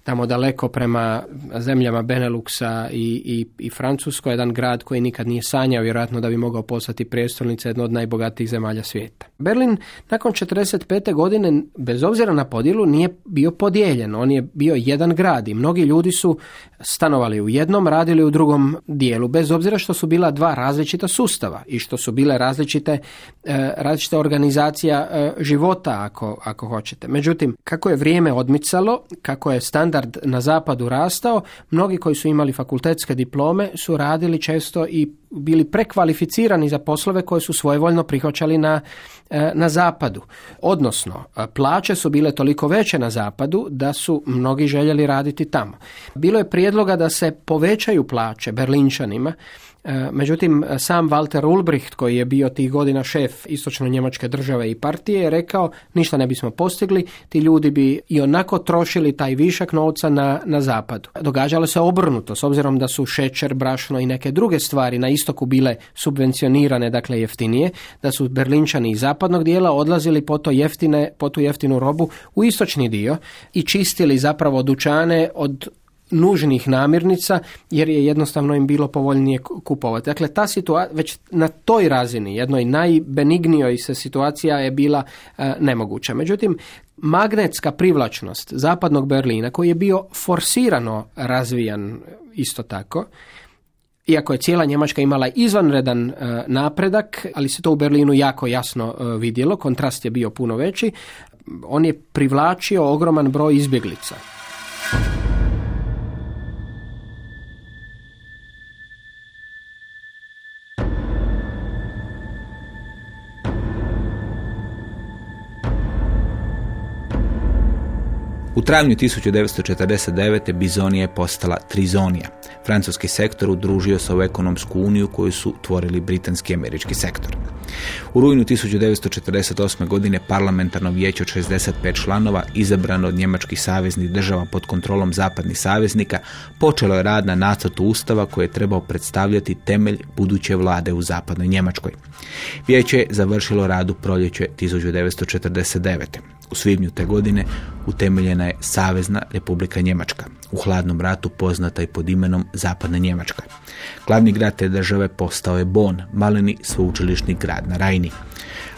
tamo daleko prema zemljama Beneluxa i, i, i Francusko, jedan grad koji nikad nije sanjao vjerojatno da bi mogao postati prijestolnica jedno od najbogatijih zemalja svijeta. Berlin nakon 45. godine, bez obzira na podjelu, nije bio podijeljen. On je bio jedan grad i mnogi ljudi su stanovali u jednom, radili u drugom dijelu, bez obzira što su bila dva različita sustava i što su bile različite, e, različita organizacija e, života, ako, ako hoćete. Međutim, kako je vrijeme odmicalo, kako je standard standard na zapadu rastao, mnogi koji su imali fakultetske diplome su radili često i bili prekvalificirani za poslove koje su svojevoljno prihvaćali na, e, na zapadu. Odnosno, plaće su bile toliko veće na zapadu da su mnogi željeli raditi tamo. Bilo je prijedloga da se povećaju plaće Berlinčanima, E, međutim, sam Walter Ulbricht, koji je bio tih godina šef istočno-njemačke države i partije, je rekao ništa ne bismo postigli, ti ljudi bi i onako trošili taj višak novca na, na zapadu. Događalo se obrnuto, s obzirom da su šećer, brašno i neke druge stvari na istoku bile subvencionirane, dakle jeftinije, da su Berlinčani iz zapadnog dijela odlazili po, to jeftine, po tu jeftinu robu u istočni dio i čistili zapravo dućane od nužnih namirnica jer je jednostavno im bilo povoljnije kupovati. Dakle, ta situacija, već na toj razini, jednoj najbenignijoj se situacija je bila e, nemoguća. Međutim, magnetska privlačnost zapadnog Berlina koji je bio forsirano razvijan isto tako, iako je cijela Njemačka imala izvanredan e, napredak, ali se to u Berlinu jako jasno e, vidjelo, kontrast je bio puno veći, on je privlačio ogroman broj izbjeglica. U travnju 1949. Bizonija je postala Trizonija. Francuski sektor udružio se u ekonomsku uniju koju su tvorili britanski i američki sektor. U rujnu 1948. godine parlamentarno vijeće od 65 članova izabrano od njemačkih saveznih država pod kontrolom zapadnih saveznika počelo je rad na nacrtu ustava koji je trebao predstavljati temelj buduće vlade u zapadnoj Njemačkoj. Vijeće je završilo rad u proljeće 1949. U svibnju te godine utemeljena je Savezna Republika Njemačka, u hladnom ratu poznata i pod imenom Zapadna Njemačka. Glavni grad te države postao je Bonn, maleni sveučilišni grad na Rajni.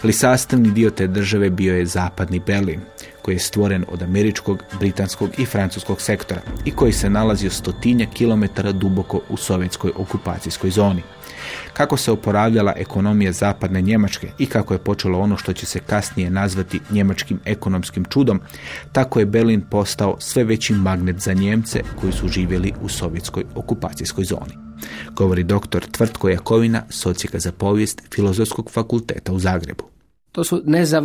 Ali sastavni dio te države bio je Zapadni Berlin, koji je stvoren od američkog, britanskog i francuskog sektora i koji se nalazio stotinja kilometara duboko u sovjetskoj okupacijskoj zoni kako se oporavljala ekonomija zapadne Njemačke i kako je počelo ono što će se kasnije nazvati njemačkim ekonomskim čudom, tako je Berlin postao sve veći magnet za Njemce koji su živjeli u sovjetskoj okupacijskoj zoni. Govori doktor Tvrtko Jakovina, socijaka za povijest Filozofskog fakulteta u Zagrebu. To su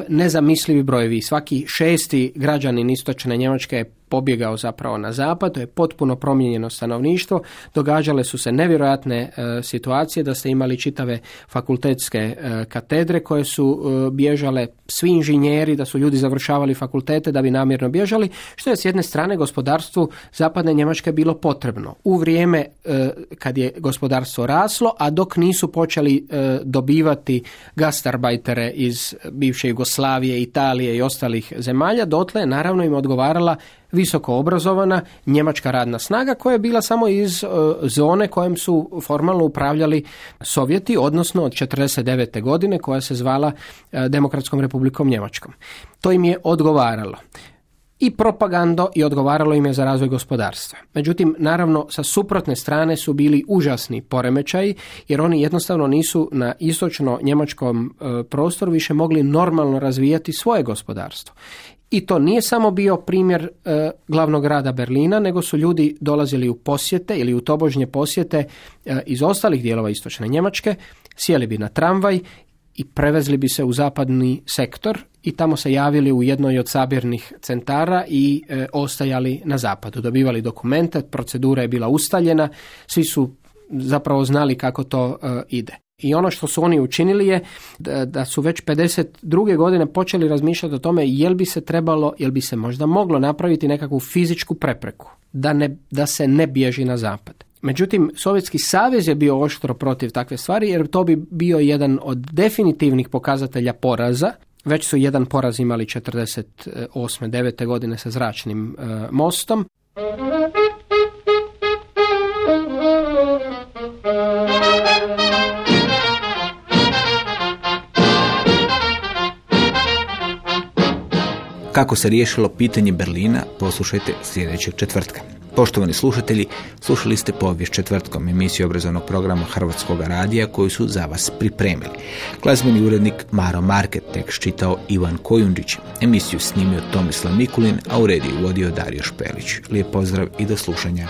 nezamislivi brojevi. Svaki šesti građanin istočne Njemačke je pobjegao zapravo na zapad, to je potpuno promijenjeno stanovništvo, događale su se nevjerojatne e, situacije da ste imali čitave fakultetske e, katedre koje su e, bježale svi inženjeri, da su ljudi završavali fakultete da bi namjerno bježali, što je s jedne strane gospodarstvu zapadne Njemačke bilo potrebno. U vrijeme kad je gospodarstvo raslo, a dok nisu počeli dobivati gastarbajtere iz bivše Jugoslavije, Italije i ostalih zemalja, dotle naravno im odgovarala visoko obrazovana njemačka radna snaga koja je bila samo iz e, zone kojem su formalno upravljali Sovjeti, odnosno od 1949. godine koja se zvala e, Demokratskom republikom Njemačkom. To im je odgovaralo i propagando i odgovaralo im je za razvoj gospodarstva. Međutim, naravno, sa suprotne strane su bili užasni poremećaji, jer oni jednostavno nisu na istočno njemačkom e, prostoru više mogli normalno razvijati svoje gospodarstvo. I to nije samo bio primjer e, glavnog grada Berlina, nego su ljudi dolazili u posjete ili u tobožnje posjete e, iz ostalih dijelova istočne Njemačke, sjeli bi na tramvaj i prevezli bi se u zapadni sektor i tamo se javili u jednoj od sabirnih centara i e, ostajali na zapadu. Dobivali dokumente, procedura je bila ustaljena, svi su zapravo znali kako to ide. I ono što su oni učinili je da su već 52. godine počeli razmišljati o tome jel bi se trebalo, jel bi se možda moglo napraviti nekakvu fizičku prepreku da, ne, da se ne bježi na zapad. Međutim, Sovjetski savez je bio oštro protiv takve stvari jer to bi bio jedan od definitivnih pokazatelja poraza. Već su jedan poraz imali 48. 9. godine sa zračnim e, mostom. Kako se riješilo pitanje Berlina, poslušajte sljedećeg četvrtka. Poštovani slušatelji, slušali ste povijest četvrtkom emisiju obrazovnog programa Hrvatskog radija koju su za vas pripremili. Glazbeni urednik Maro Market tekst čitao Ivan Kojundžić, emisiju snimio Tomislav Nikulin, a u rediju vodio Dario Špelić. Lijep pozdrav i do slušanja.